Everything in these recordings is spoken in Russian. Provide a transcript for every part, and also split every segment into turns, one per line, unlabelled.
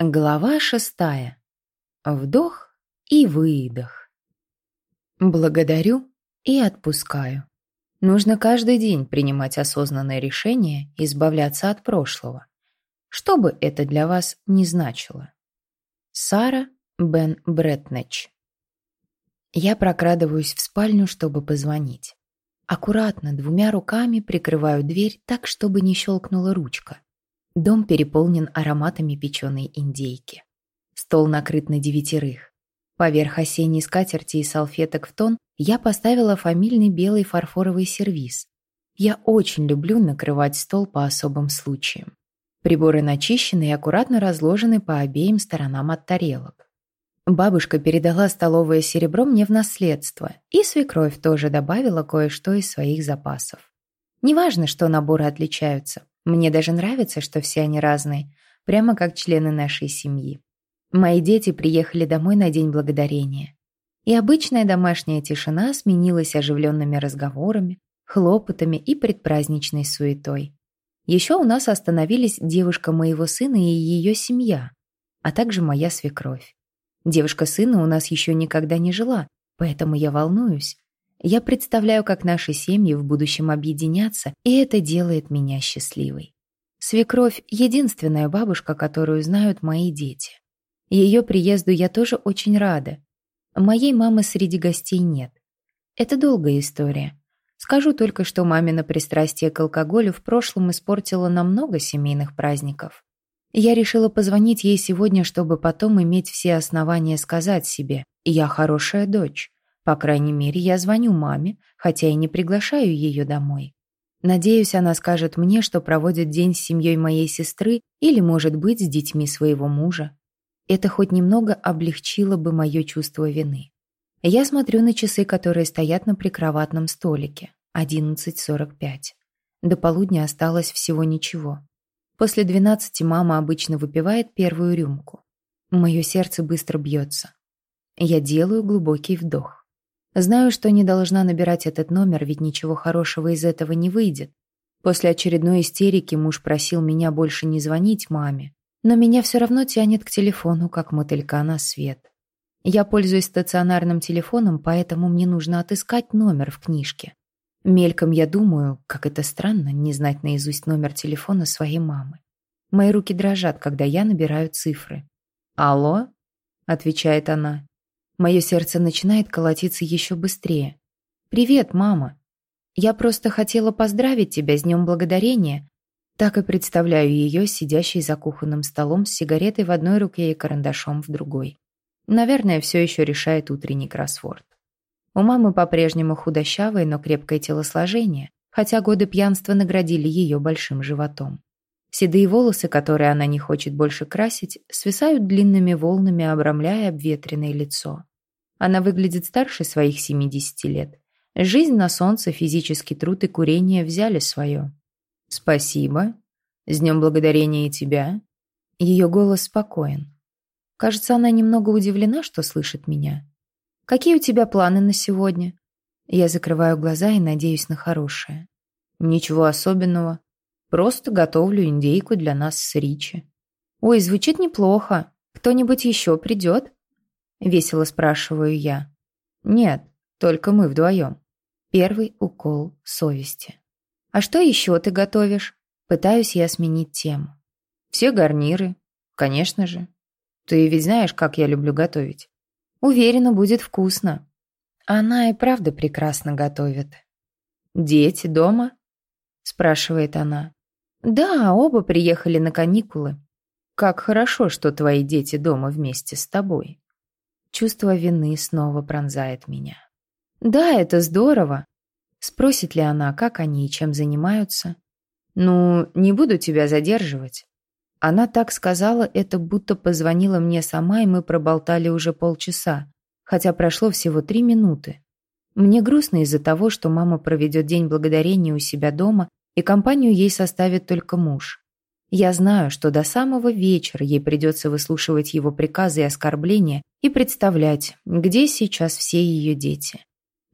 Глава шестая. Вдох и выдох. Благодарю и отпускаю. Нужно каждый день принимать осознанное решение избавляться от прошлого. Что бы это для вас ни значило. Сара Бен Бретнеч. Я прокрадываюсь в спальню, чтобы позвонить. Аккуратно двумя руками прикрываю дверь так, чтобы не щелкнула ручка. Дом переполнен ароматами печеной индейки. Стол накрыт на девятерых. Поверх осенней скатерти и салфеток в тон я поставила фамильный белый фарфоровый сервиз. Я очень люблю накрывать стол по особым случаям. Приборы начищены и аккуратно разложены по обеим сторонам от тарелок. Бабушка передала столовое серебро мне в наследство, и свекровь тоже добавила кое-что из своих запасов. Неважно, что наборы отличаются, мне даже нравится, что все они разные, прямо как члены нашей семьи. Мои дети приехали домой на День Благодарения. И обычная домашняя тишина сменилась оживленными разговорами, хлопотами и предпраздничной суетой. Еще у нас остановились девушка моего сына и ее семья, а также моя свекровь. Девушка сына у нас еще никогда не жила, поэтому я волнуюсь. Я представляю, как наши семьи в будущем объединятся, и это делает меня счастливой. Свекровь — единственная бабушка, которую знают мои дети. Ее приезду я тоже очень рада. Моей мамы среди гостей нет. Это долгая история. Скажу только, что мамино пристрастие к алкоголю в прошлом испортило нам много семейных праздников. Я решила позвонить ей сегодня, чтобы потом иметь все основания сказать себе «я хорошая дочь». По крайней мере, я звоню маме, хотя и не приглашаю ее домой. Надеюсь, она скажет мне, что проводит день с семьей моей сестры или, может быть, с детьми своего мужа. Это хоть немного облегчило бы мое чувство вины. Я смотрю на часы, которые стоят на прикроватном столике. 11.45. До полудня осталось всего ничего. После 12 мама обычно выпивает первую рюмку. Мое сердце быстро бьется. Я делаю глубокий вдох. Знаю, что не должна набирать этот номер, ведь ничего хорошего из этого не выйдет. После очередной истерики муж просил меня больше не звонить маме, но меня все равно тянет к телефону, как мотылька на свет. Я пользуюсь стационарным телефоном, поэтому мне нужно отыскать номер в книжке. Мельком я думаю, как это странно, не знать наизусть номер телефона своей мамы. Мои руки дрожат, когда я набираю цифры. «Алло?» — отвечает она. Мое сердце начинает колотиться еще быстрее. «Привет, мама. Я просто хотела поздравить тебя с Днем Благодарения». Так и представляю ее, сидящей за кухонным столом с сигаретой в одной руке и карандашом в другой. Наверное, все еще решает утренний кроссворд. У мамы по-прежнему худощавое, но крепкое телосложение, хотя годы пьянства наградили ее большим животом. Седые волосы, которые она не хочет больше красить, свисают длинными волнами, обрамляя обветренное лицо. Она выглядит старше своих 70 лет. Жизнь на солнце, физический труд и курение взяли свое. «Спасибо. С Днем Благодарения и тебя». Ее голос спокоен. Кажется, она немного удивлена, что слышит меня. «Какие у тебя планы на сегодня?» Я закрываю глаза и надеюсь на хорошее. «Ничего особенного. Просто готовлю индейку для нас с Ричи. Ой, звучит неплохо. Кто-нибудь еще придет? Весело спрашиваю я. Нет, только мы вдвоем. Первый укол совести. А что еще ты готовишь? Пытаюсь я сменить тему. Все гарниры, конечно же. Ты ведь знаешь, как я люблю готовить. Уверена, будет вкусно. Она и правда прекрасно готовит. «Дети дома?» – спрашивает она. «Да, оба приехали на каникулы. Как хорошо, что твои дети дома вместе с тобой». Чувство вины снова пронзает меня. «Да, это здорово». Спросит ли она, как они и чем занимаются? «Ну, не буду тебя задерживать». Она так сказала, это будто позвонила мне сама, и мы проболтали уже полчаса, хотя прошло всего три минуты. Мне грустно из-за того, что мама проведет День Благодарения у себя дома и компанию ей составит только муж. Я знаю, что до самого вечера ей придется выслушивать его приказы и оскорбления и представлять, где сейчас все ее дети.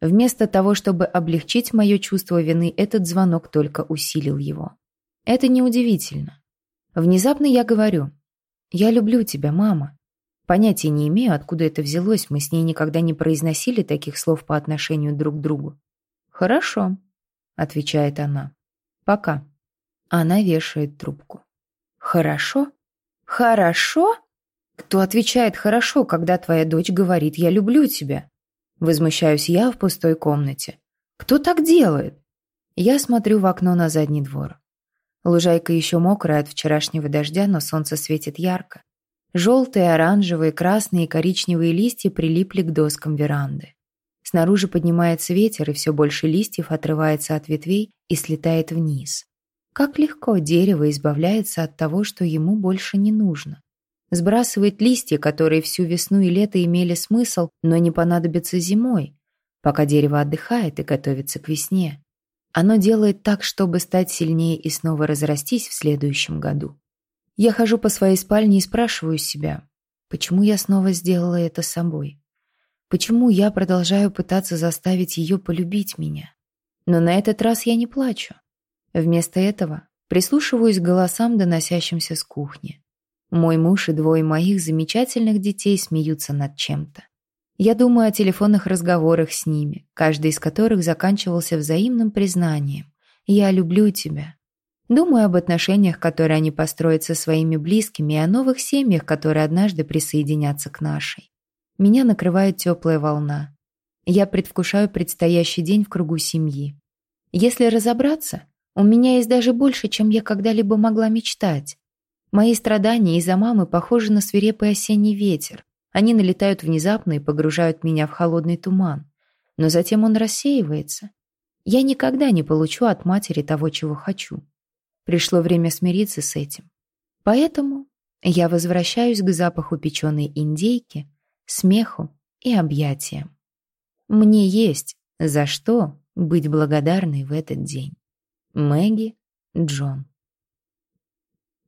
Вместо того, чтобы облегчить мое чувство вины, этот звонок только усилил его. Это неудивительно. Внезапно я говорю, «Я люблю тебя, мама». Понятия не имею, откуда это взялось, мы с ней никогда не произносили таких слов по отношению друг к другу. «Хорошо», — отвечает она. «Пока». Она вешает трубку. «Хорошо? Хорошо? Кто отвечает «хорошо», когда твоя дочь говорит «я люблю тебя»?» Возмущаюсь я в пустой комнате. «Кто так делает?» Я смотрю в окно на задний двор. Лужайка еще мокрая от вчерашнего дождя, но солнце светит ярко. Желтые, оранжевые, красные и коричневые листья прилипли к доскам веранды. Снаружи поднимается ветер, и все больше листьев отрывается от ветвей и слетает вниз. Как легко дерево избавляется от того, что ему больше не нужно. Сбрасывает листья, которые всю весну и лето имели смысл, но не понадобятся зимой, пока дерево отдыхает и готовится к весне. Оно делает так, чтобы стать сильнее и снова разрастись в следующем году. Я хожу по своей спальне и спрашиваю себя, почему я снова сделала это собой? Почему я продолжаю пытаться заставить ее полюбить меня? Но на этот раз я не плачу. Вместо этого прислушиваюсь к голосам, доносящимся с кухни. Мой муж и двое моих замечательных детей смеются над чем-то. Я думаю о телефонных разговорах с ними, каждый из которых заканчивался взаимным признанием «Я люблю тебя». Думаю об отношениях, которые они построят со своими близкими, и о новых семьях, которые однажды присоединятся к нашей. Меня накрывает теплая волна. Я предвкушаю предстоящий день в кругу семьи. Если разобраться, у меня есть даже больше, чем я когда-либо могла мечтать. Мои страдания из-за мамы похожи на свирепый осенний ветер. Они налетают внезапно и погружают меня в холодный туман. Но затем он рассеивается. Я никогда не получу от матери того, чего хочу. Пришло время смириться с этим. Поэтому я возвращаюсь к запаху печеной индейки, смеху и объятиям. Мне есть за что быть благодарной в этот день. Мэгги Джон